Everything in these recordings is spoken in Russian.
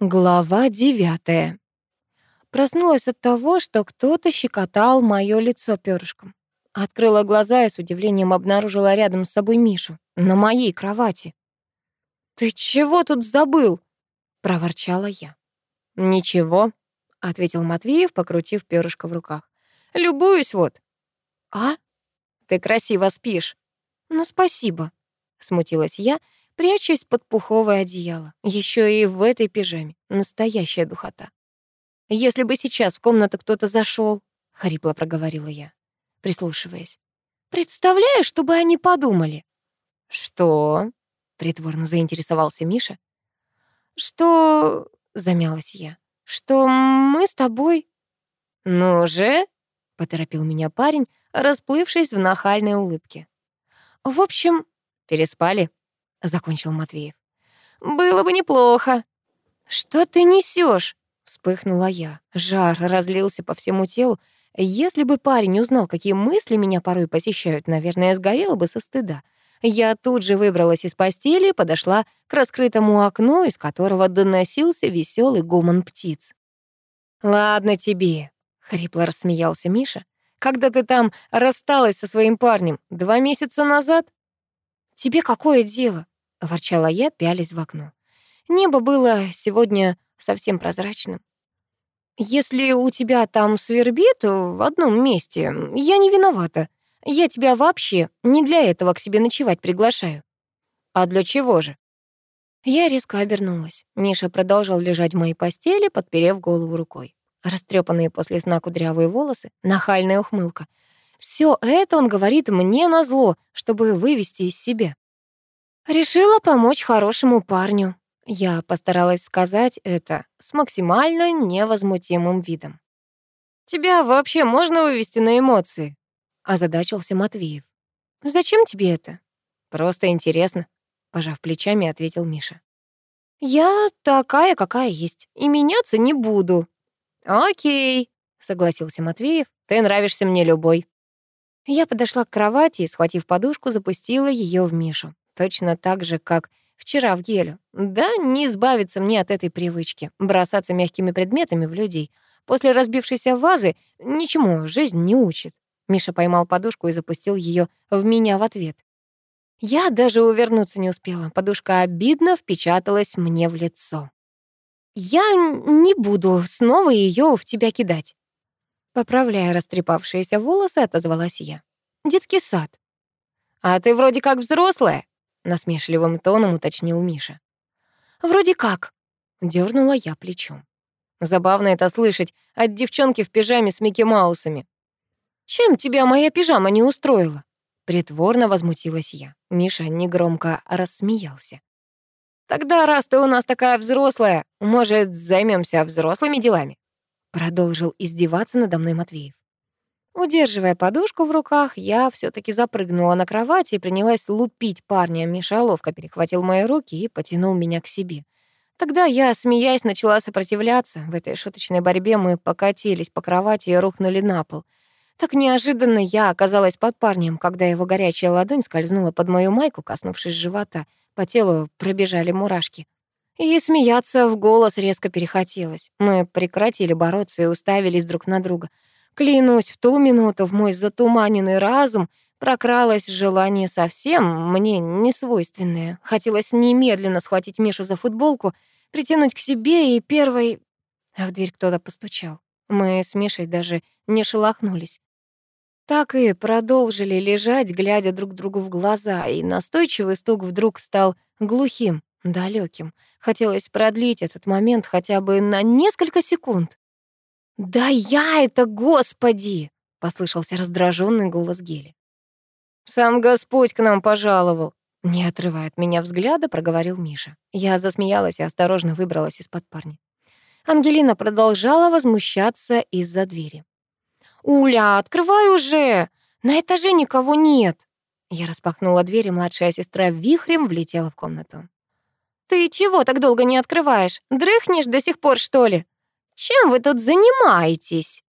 Глава девятая. Проснулась от того, что кто-то щекотал моё лицо перышком. Открыла глаза и с удивлением обнаружила рядом с собой Мишу на моей кровати. «Ты чего тут забыл?» — проворчала я. «Ничего», — ответил Матвеев, покрутив перышко в руках. «Любуюсь вот». «А? Ты красиво спишь». «Ну, спасибо», — смутилась я, — прячась под пуховое одеяло. Еще и в этой пижаме. Настоящая духота. «Если бы сейчас в комнату кто-то зашел, хрипло проговорила я, прислушиваясь. «Представляю, что бы они подумали». «Что?» — притворно заинтересовался Миша. «Что...» — замялась я. «Что мы с тобой...» «Ну же!» — поторопил меня парень, расплывшись в нахальной улыбке. «В общем...» «Переспали?» Закончил Матвеев. Было бы неплохо. Что ты несешь? вспыхнула я. Жар разлился по всему телу. Если бы парень узнал, какие мысли меня порой посещают, наверное, сгорела бы со стыда. Я тут же выбралась из постели и подошла к раскрытому окну, из которого доносился веселый гомон птиц. «Ладно тебе», — хрипло рассмеялся Миша. «Когда ты там рассталась со своим парнем? Два месяца назад?» «Тебе какое дело?» — ворчала я, пялись в окно. Небо было сегодня совсем прозрачным. «Если у тебя там свербит в одном месте, я не виновата. Я тебя вообще не для этого к себе ночевать приглашаю». «А для чего же?» Я резко обернулась. Миша продолжал лежать в моей постели, подперев голову рукой. Растрепанные после сна кудрявые волосы, нахальная ухмылка. Все это он говорит мне назло, чтобы вывести из себя. Решила помочь хорошему парню. Я постаралась сказать это с максимально невозмутимым видом. «Тебя вообще можно вывести на эмоции?» — озадачился Матвеев. «Зачем тебе это?» «Просто интересно», — пожав плечами, ответил Миша. «Я такая, какая есть, и меняться не буду». «Окей», — согласился Матвеев, «ты нравишься мне любой». Я подошла к кровати и, схватив подушку, запустила ее в Мишу. Точно так же, как вчера в гелю. Да, не избавиться мне от этой привычки — бросаться мягкими предметами в людей. После разбившейся вазы ничему жизнь не учит. Миша поймал подушку и запустил ее в меня в ответ. Я даже увернуться не успела. Подушка обидно впечаталась мне в лицо. «Я не буду снова ее в тебя кидать». Поправляя растрепавшиеся волосы, отозвалась я. «Детский сад». «А ты вроде как взрослая», насмешливым тоном уточнил Миша. Вроде как, дернула я плечом. Забавно это слышать от девчонки в пижаме с Микки Маусами. Чем тебя моя пижама не устроила? Притворно возмутилась я. Миша негромко рассмеялся. Тогда, раз ты у нас такая взрослая, может, займемся взрослыми делами? Продолжил издеваться надо мной Матвеев. Удерживая подушку в руках, я все таки запрыгнула на кровать и принялась лупить парня. Миша ловко перехватил мои руки и потянул меня к себе. Тогда я, смеясь, начала сопротивляться. В этой шуточной борьбе мы покатились по кровати и рухнули на пол. Так неожиданно я оказалась под парнем, когда его горячая ладонь скользнула под мою майку, коснувшись живота. По телу пробежали мурашки. И смеяться в голос резко перехотелось. Мы прекратили бороться и уставились друг на друга — Клянусь, в ту минуту в мой затуманенный разум прокралось желание совсем мне несвойственное. Хотелось немедленно схватить Мишу за футболку, притянуть к себе и первой... А в дверь кто-то постучал. Мы с Мишей даже не шелохнулись. Так и продолжили лежать, глядя друг другу в глаза, и настойчивый стук вдруг стал глухим, далеким. Хотелось продлить этот момент хотя бы на несколько секунд. «Да я это, Господи!» — послышался раздраженный голос Гели. «Сам Господь к нам пожаловал!» Не отрывая от меня взгляда, проговорил Миша. Я засмеялась и осторожно выбралась из-под парня. Ангелина продолжала возмущаться из-за двери. «Уля, открывай уже! На этаже никого нет!» Я распахнула дверь, и младшая сестра вихрем влетела в комнату. «Ты чего так долго не открываешь? Дрыхнешь до сих пор, что ли?» Чем вы тут занимаетесь?»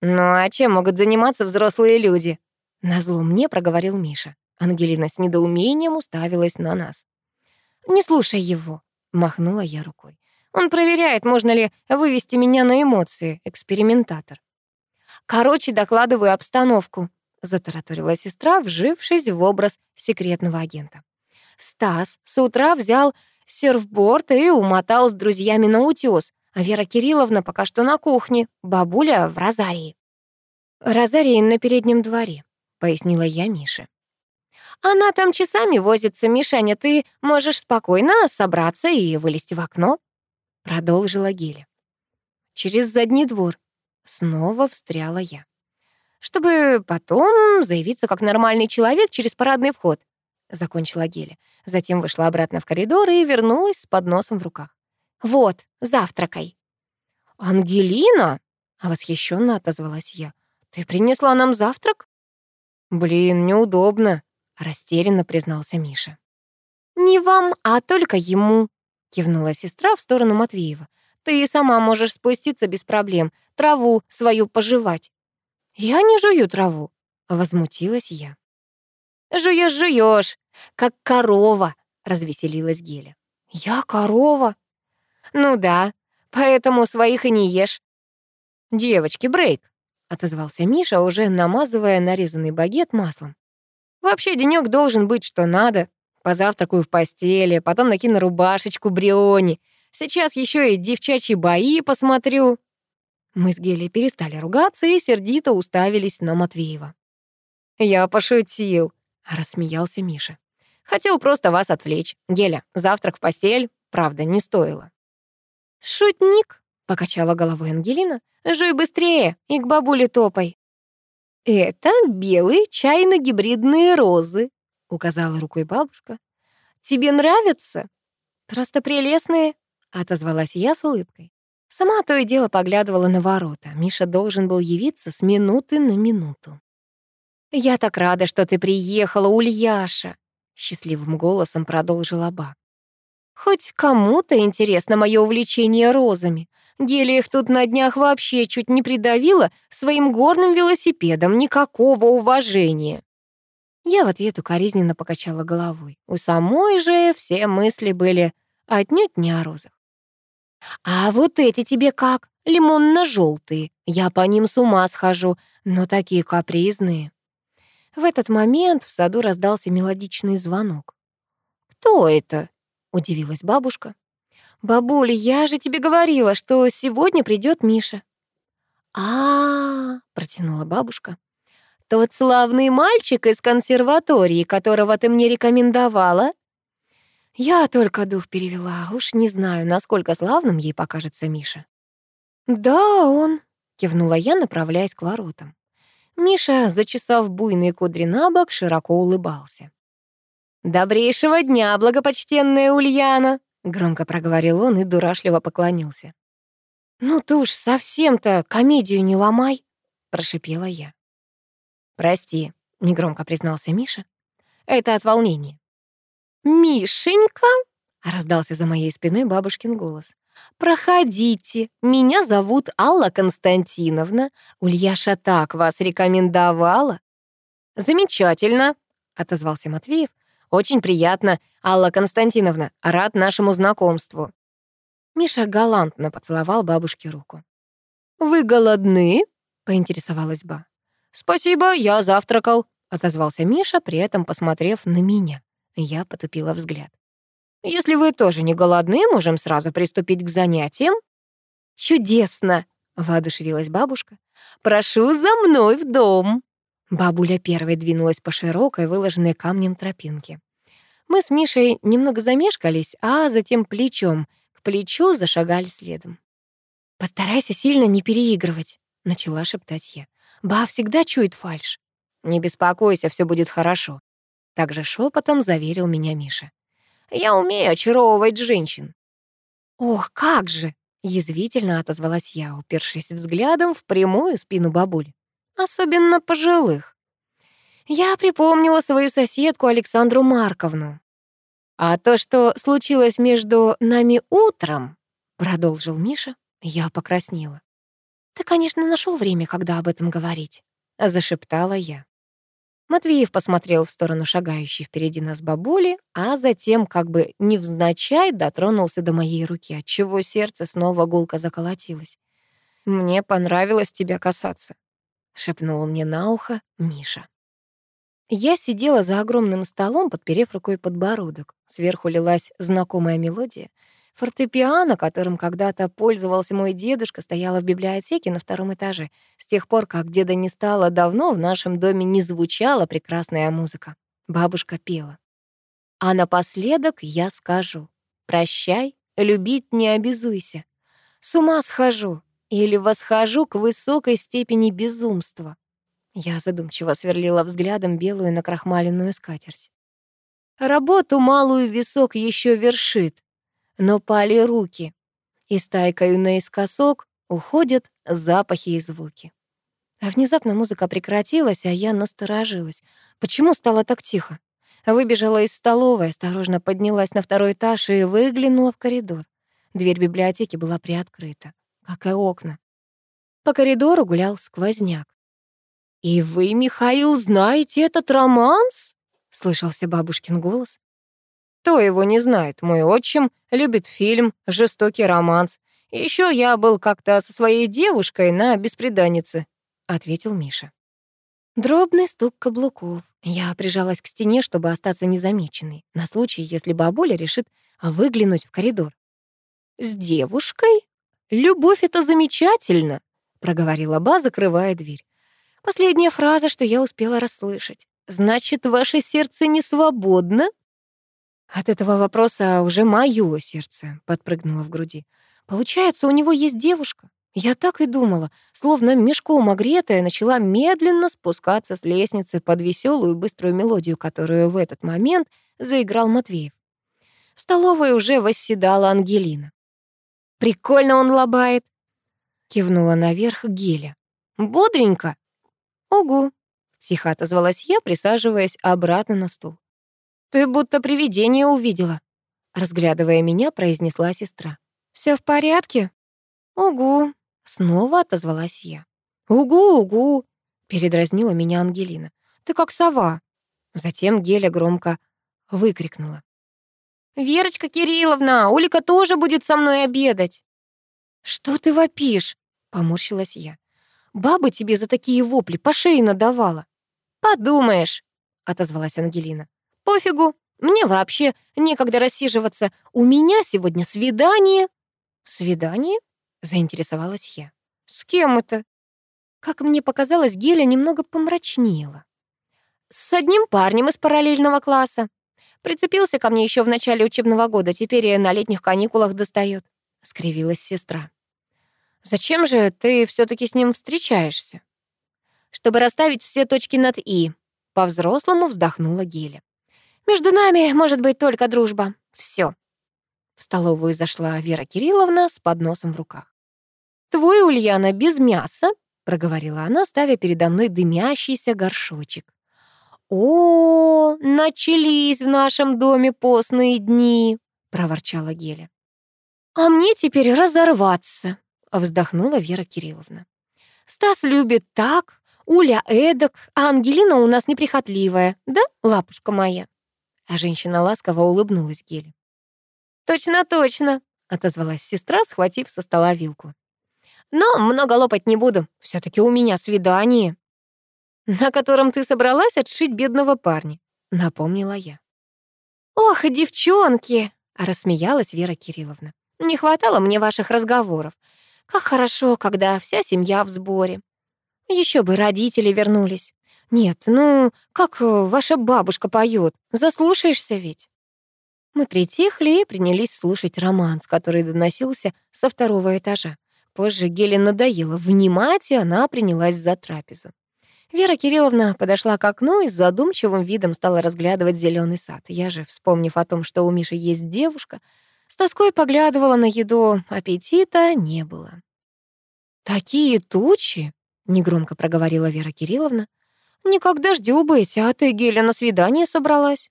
«Ну а чем могут заниматься взрослые люди?» Назло мне проговорил Миша. Ангелина с недоумением уставилась на нас. «Не слушай его», — махнула я рукой. Он проверяет, можно ли вывести меня на эмоции, экспериментатор. Короче, докладываю обстановку, затараторила сестра, вжившись в образ секретного агента. Стас с утра взял серфборд и умотал с друзьями на утёс, а Вера Кирилловна пока что на кухне, бабуля в розарии. «Розарий на переднем дворе», — пояснила я Мише. «Она там часами возится, Мишаня, ты можешь спокойно собраться и вылезти в окно», — продолжила Геля. «Через задний двор», — снова встряла я. «Чтобы потом заявиться как нормальный человек через парадный вход», — закончила Геля. Затем вышла обратно в коридор и вернулась с подносом в руках. «Вот, завтракай». «Ангелина?» — восхищенно отозвалась я. «Ты принесла нам завтрак?» «Блин, неудобно», — растерянно признался Миша. «Не вам, а только ему», — кивнула сестра в сторону Матвеева. «Ты сама можешь спуститься без проблем, траву свою пожевать». «Я не жую траву», — возмутилась я. «Жуешь, жуешь, как корова», — развеселилась Геля. «Я корова?» «Ну да, поэтому своих и не ешь». «Девочки, брейк», — отозвался Миша, уже намазывая нарезанный багет маслом. «Вообще денёк должен быть что надо. Позавтракаю в постели, потом накину рубашечку Бриони. Сейчас ещё и девчачьи бои посмотрю». Мы с Гелей перестали ругаться и сердито уставились на Матвеева. «Я пошутил», — рассмеялся Миша. «Хотел просто вас отвлечь. Геля, завтрак в постель, правда, не стоило». «Шутник», — покачала головой Ангелина. Жуй быстрее и к бабуле топай». «Это белые чайно-гибридные розы», — указала рукой бабушка. «Тебе нравятся?» «Просто прелестные», — отозвалась я с улыбкой. Сама то и дело поглядывала на ворота. Миша должен был явиться с минуты на минуту. «Я так рада, что ты приехала, Ульяша», — счастливым голосом продолжила Ба. «Хоть кому-то интересно мое увлечение розами. Гелия их тут на днях вообще чуть не придавила своим горным велосипедом. Никакого уважения. Я в ответ укоризненно покачала головой. У самой же все мысли были отнюдь не о розах. «А вот эти тебе как? Лимонно-желтые. Я по ним с ума схожу, но такие капризные». В этот момент в саду раздался мелодичный звонок. «Кто это?» — удивилась бабушка. «Бабуля, я же тебе говорила, что сегодня придет Миша». А, протянула бабушка. «Тот славный мальчик из консерватории, которого ты мне рекомендовала?» Я только дух перевела, уж не знаю, насколько славным ей покажется Миша. «Да, он», — кивнула я, направляясь к воротам. Миша, зачесав буйные кудри на бок, широко улыбался. «Добрейшего дня, благопочтенная Ульяна!» Громко проговорил он и дурашливо поклонился. «Ну ты уж совсем-то комедию не ломай», — прошипела я. «Прости», — негромко признался Миша. «Это от волнения». «Мишенька!» — раздался за моей спиной бабушкин голос. «Проходите, меня зовут Алла Константиновна. Ульяша так вас рекомендовала». «Замечательно», — отозвался Матвеев. «Очень приятно. Алла Константиновна, рад нашему знакомству». Миша галантно поцеловал бабушке руку. «Вы голодны?» — поинтересовалась Ба. «Спасибо, я завтракал», — отозвался Миша, при этом посмотрев на меня. Я потупила взгляд. «Если вы тоже не голодны, можем сразу приступить к занятиям». «Чудесно!» — воодушевилась бабушка. «Прошу за мной в дом!» Бабуля первой двинулась по широкой, выложенной камнем тропинке. Мы с Мишей немного замешкались, а затем плечом к плечу зашагали следом. «Постарайся сильно не переигрывать», — начала шептать я. «Ба всегда чует фальшь». «Не беспокойся, все будет хорошо», — также шепотом заверил меня Миша. «Я умею очаровывать женщин». «Ох, как же!» — язвительно отозвалась я, упершись взглядом в прямую спину бабуль. «Особенно пожилых». Я припомнила свою соседку Александру Марковну. «А то, что случилось между нами утром», — продолжил Миша, я покраснела. «Ты, конечно, нашел время, когда об этом говорить», — зашептала я. Матвеев посмотрел в сторону шагающей впереди нас бабули, а затем, как бы невзначай, дотронулся до моей руки, отчего сердце снова гулко заколотилось. «Мне понравилось тебя касаться», — шепнул мне на ухо Миша. Я сидела за огромным столом, подперев рукой подбородок. Сверху лилась знакомая мелодия. Фортепиано, которым когда-то пользовался мой дедушка, стояло в библиотеке на втором этаже. С тех пор, как деда не стало давно, в нашем доме не звучала прекрасная музыка. Бабушка пела. А напоследок я скажу. Прощай, любить не обязуйся. С ума схожу или восхожу к высокой степени безумства. Я задумчиво сверлила взглядом белую накрахмаленную скатерть. Работу малую висок еще вершит, но пали руки, и стайкою наискосок уходят запахи и звуки. А внезапно музыка прекратилась, а я насторожилась. Почему стало так тихо? Выбежала из столовой, осторожно поднялась на второй этаж и выглянула в коридор. Дверь библиотеки была приоткрыта, как и окна. По коридору гулял сквозняк. «И вы, Михаил, знаете этот романс?» — слышался бабушкин голос. Кто его не знает? Мой отчим любит фильм «Жестокий романс». Еще я был как-то со своей девушкой на беспреданнице», — ответил Миша. Дробный стук каблуков. Я прижалась к стене, чтобы остаться незамеченной, на случай, если бабуля решит выглянуть в коридор. «С девушкой? Любовь — это замечательно!» — проговорила Ба, закрывая дверь. Последняя фраза, что я успела расслышать. «Значит, ваше сердце не свободно?» От этого вопроса уже моё сердце подпрыгнуло в груди. Получается, у него есть девушка? Я так и думала, словно мешком огретая, начала медленно спускаться с лестницы под веселую быструю мелодию, которую в этот момент заиграл Матвеев. В столовой уже восседала Ангелина. «Прикольно он лобает!» — кивнула наверх Геля. «Бодренько!» «Угу!» — тихо отозвалась я, присаживаясь обратно на стул. «Ты будто привидение увидела», — разглядывая меня, произнесла сестра. Все в порядке?» «Угу», — снова отозвалась я. «Угу, угу», — передразнила меня Ангелина. «Ты как сова». Затем Геля громко выкрикнула. «Верочка Кирилловна, Улика тоже будет со мной обедать!» «Что ты вопишь?» — поморщилась я. «Баба тебе за такие вопли по шее надавала». «Подумаешь», — отозвалась Ангелина. Пофигу, мне вообще некогда рассиживаться. У меня сегодня свидание. Свидание? Заинтересовалась я. С кем это? Как мне показалось, Геля немного помрачнела. С одним парнем из параллельного класса. Прицепился ко мне еще в начале учебного года, теперь и на летних каникулах достает. Скривилась сестра. Зачем же ты все таки с ним встречаешься? Чтобы расставить все точки над «и», по-взрослому вздохнула Геля. Между нами может быть только дружба. Все. В столовую зашла Вера Кирилловна с подносом в руках. «Твой, Ульяна, без мяса», — проговорила она, ставя передо мной дымящийся горшочек. «О, начались в нашем доме постные дни», — проворчала Геля. «А мне теперь разорваться», — вздохнула Вера Кирилловна. «Стас любит так, Уля эдак, а Ангелина у нас неприхотливая, да, лапушка моя?» А женщина ласково улыбнулась Геле. «Точно, точно», — отозвалась сестра, схватив со стола вилку. «Но много лопать не буду. все таки у меня свидание». «На котором ты собралась отшить бедного парня», — напомнила я. «Ох, девчонки!» — рассмеялась Вера Кирилловна. «Не хватало мне ваших разговоров. Как хорошо, когда вся семья в сборе. Еще бы родители вернулись. Нет, ну, как э, ваша бабушка поет, заслушаешься ведь. Мы притихли и принялись слушать романс, который доносился со второго этажа. Позже Геле надоело внимать, и она принялась за трапезу. Вера Кирилловна подошла к окну и с задумчивым видом стала разглядывать зеленый сад. Я же, вспомнив о том, что у Миши есть девушка, с тоской поглядывала на еду, аппетита не было. «Такие тучи!» — негромко проговорила Вера Кирилловна. «Никак дождю быть, а ты, Геля, на свидание собралась?»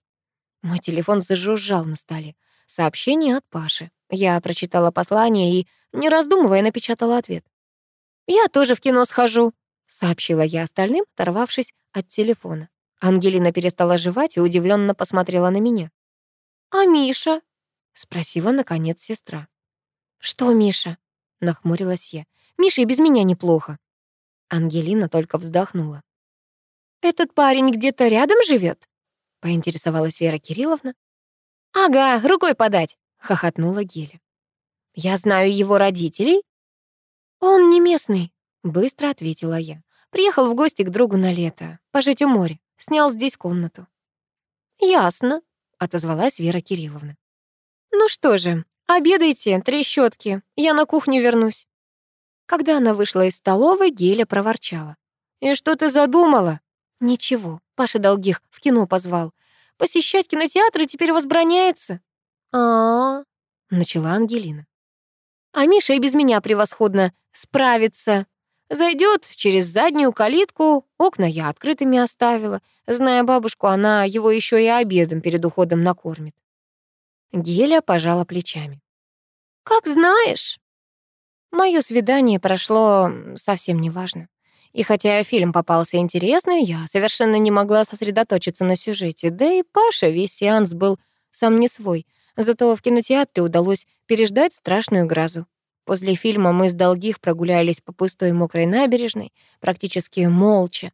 Мой телефон зажужжал на столе. Сообщение от Паши. Я прочитала послание и, не раздумывая, напечатала ответ. «Я тоже в кино схожу», — сообщила я остальным, оторвавшись от телефона. Ангелина перестала жевать и удивленно посмотрела на меня. «А Миша?» — спросила, наконец, сестра. «Что Миша?» — нахмурилась я. «Миша и без меня неплохо». Ангелина только вздохнула. «Этот парень где-то рядом живет? поинтересовалась Вера Кирилловна. «Ага, рукой подать!» — хохотнула Геля. «Я знаю его родителей?» «Он не местный», — быстро ответила я. «Приехал в гости к другу на лето, пожить у моря. Снял здесь комнату». «Ясно», — отозвалась Вера Кирилловна. «Ну что же, обедайте, трещотки, я на кухню вернусь». Когда она вышла из столовой, Геля проворчала. «И что ты задумала?» «Ничего, Паша Долгих в кино позвал. Посещать кинотеатры теперь возбраняется». «А-а-а», начала Ангелина. «А Миша и без меня превосходно справится. Зайдет через заднюю калитку, окна я открытыми оставила. Зная бабушку, она его еще и обедом перед уходом накормит». Геля пожала плечами. «Как знаешь». Мое свидание прошло совсем неважно. И хотя фильм попался интересный, я совершенно не могла сосредоточиться на сюжете. Да и Паша весь сеанс был сам не свой. Зато в кинотеатре удалось переждать страшную грозу. После фильма мы с Долгих прогулялись по пустой мокрой набережной, практически молча.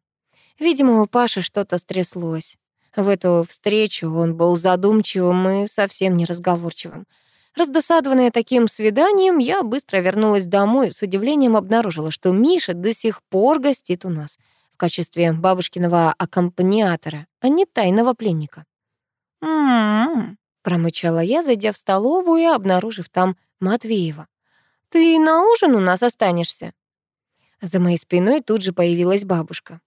Видимо, у Паши что-то стряслось. В эту встречу он был задумчивым и совсем неразговорчивым. Раздосадованная таким свиданием, я быстро вернулась домой и с удивлением обнаружила, что Миша до сих пор гостит у нас в качестве бабушкиного аккомпаниатора, а не тайного пленника. «М-м-м», промычала я, зайдя в столовую и обнаружив там Матвеева. «Ты на ужин у нас останешься?» За моей спиной тут же появилась бабушка.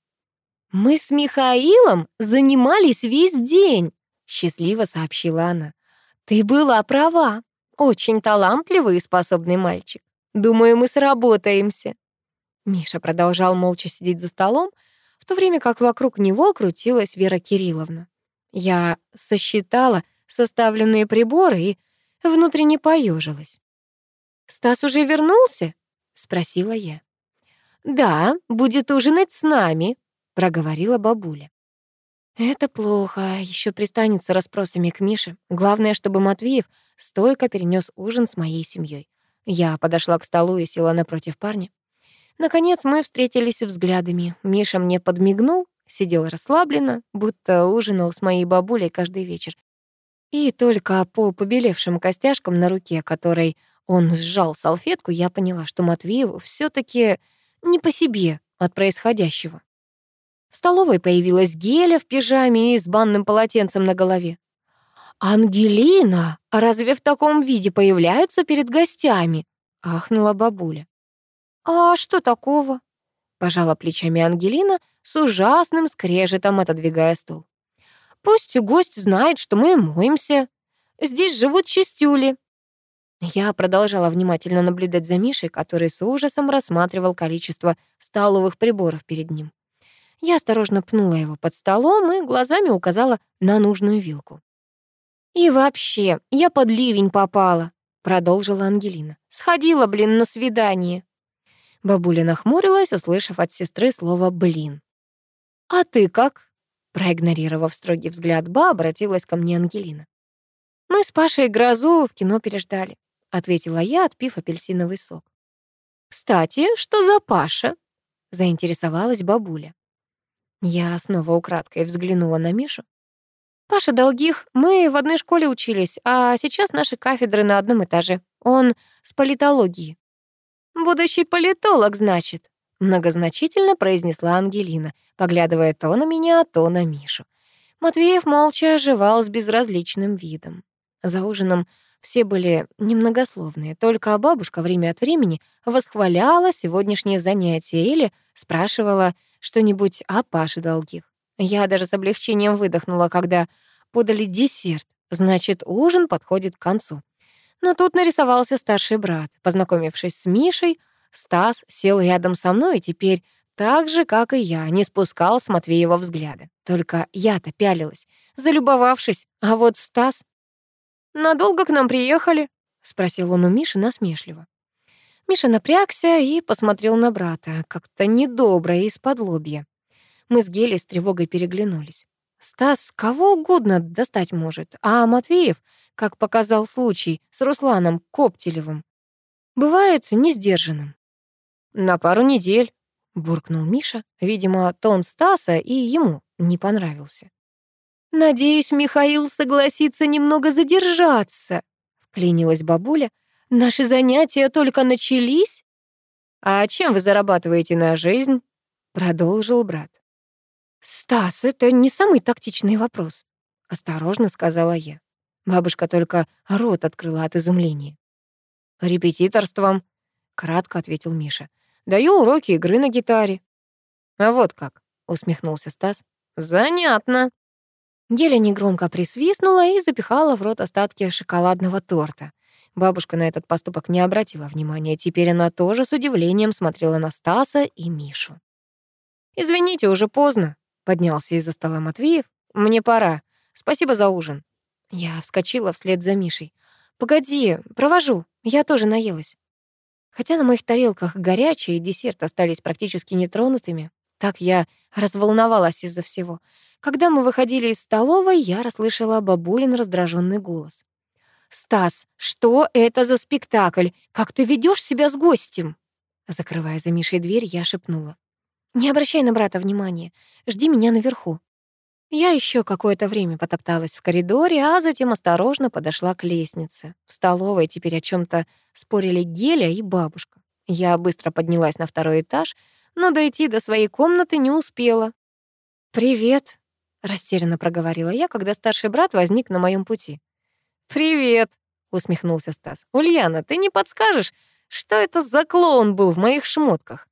«Мы с Михаилом занимались весь день», — счастливо сообщила она. «Ты была права. Очень талантливый и способный мальчик. Думаю, мы сработаемся». Миша продолжал молча сидеть за столом, в то время как вокруг него крутилась Вера Кирилловна. Я сосчитала составленные приборы и внутренне поежилась. «Стас уже вернулся?» — спросила я. «Да, будет ужинать с нами», — проговорила бабуля. Это плохо, еще пристанется расспросами к Мише. Главное, чтобы Матвеев стойко перенес ужин с моей семьей. Я подошла к столу и села напротив парня. Наконец мы встретились взглядами. Миша мне подмигнул, сидел расслабленно, будто ужинал с моей бабулей каждый вечер. И только по побелевшим костяшкам на руке, которой он сжал салфетку, я поняла, что Матвееву все таки не по себе от происходящего. В столовой появилась Геля в пижаме и с банным полотенцем на голове. «Ангелина, а разве в таком виде появляются перед гостями?» — ахнула бабуля. «А что такого?» — пожала плечами Ангелина с ужасным скрежетом, отодвигая стол. «Пусть гость знает, что мы моемся. Здесь живут чистюли». Я продолжала внимательно наблюдать за Мишей, который с ужасом рассматривал количество столовых приборов перед ним. Я осторожно пнула его под столом и глазами указала на нужную вилку. «И вообще, я под ливень попала», — продолжила Ангелина. «Сходила, блин, на свидание». Бабуля нахмурилась, услышав от сестры слово «блин». «А ты как?» Проигнорировав строгий взгляд Ба, обратилась ко мне Ангелина. «Мы с Пашей грозу в кино переждали», — ответила я, отпив апельсиновый сок. «Кстати, что за Паша?» — заинтересовалась бабуля. Я снова украдкой взглянула на Мишу. Паша Долгих, мы в одной школе учились, а сейчас наши кафедры на одном этаже. Он с политологии. Будущий политолог, значит, многозначительно произнесла Ангелина, поглядывая то на меня, то на Мишу. Матвеев молча оживал с безразличным видом. За ужином все были немногословные, только бабушка время от времени восхваляла сегодняшнее занятие или спрашивала что-нибудь о Паше Долгих. Я даже с облегчением выдохнула, когда подали десерт, значит, ужин подходит к концу. Но тут нарисовался старший брат. Познакомившись с Мишей, Стас сел рядом со мной и теперь так же, как и я, не спускал с Матвеева взгляда. Только я-то пялилась, залюбовавшись, а вот Стас... «Надолго к нам приехали?» — спросил он у Миши насмешливо. Миша напрягся и посмотрел на брата, как-то недобро из-под лобья. Мы с Гелей с тревогой переглянулись. Стас кого угодно достать может, а Матвеев, как показал случай с Русланом Коптелевым, бывает несдержанным. «На пару недель», — буркнул Миша. Видимо, тон Стаса и ему не понравился. «Надеюсь, Михаил согласится немного задержаться», — вклинилась бабуля. «Наши занятия только начались». «А чем вы зарабатываете на жизнь?» — продолжил брат. «Стас, это не самый тактичный вопрос», — осторожно сказала я. Бабушка только рот открыла от изумления. «Репетиторством», — кратко ответил Миша. «Даю уроки игры на гитаре». «А вот как», — усмехнулся Стас. «Занятно». Геля негромко присвистнула и запихала в рот остатки шоколадного торта. Бабушка на этот поступок не обратила внимания. Теперь она тоже с удивлением смотрела на Стаса и Мишу. «Извините, уже поздно», Поднялся из-за стола Матвеев. «Мне пора. Спасибо за ужин». Я вскочила вслед за Мишей. «Погоди, провожу. Я тоже наелась». Хотя на моих тарелках горячие, и десерт остались практически нетронутыми, так я разволновалась из-за всего. Когда мы выходили из столовой, я расслышала бабулин раздраженный голос. «Стас, что это за спектакль? Как ты ведешь себя с гостем?» Закрывая за Мишей дверь, я шепнула. Не обращай на брата внимания. Жди меня наверху. Я еще какое-то время потопталась в коридоре, а затем осторожно подошла к лестнице. В столовой теперь о чем то спорили Геля и бабушка. Я быстро поднялась на второй этаж, но дойти до своей комнаты не успела. «Привет», — растерянно проговорила я, когда старший брат возник на моем пути. «Привет», — усмехнулся Стас. «Ульяна, ты не подскажешь, что это за клоун был в моих шмотках?»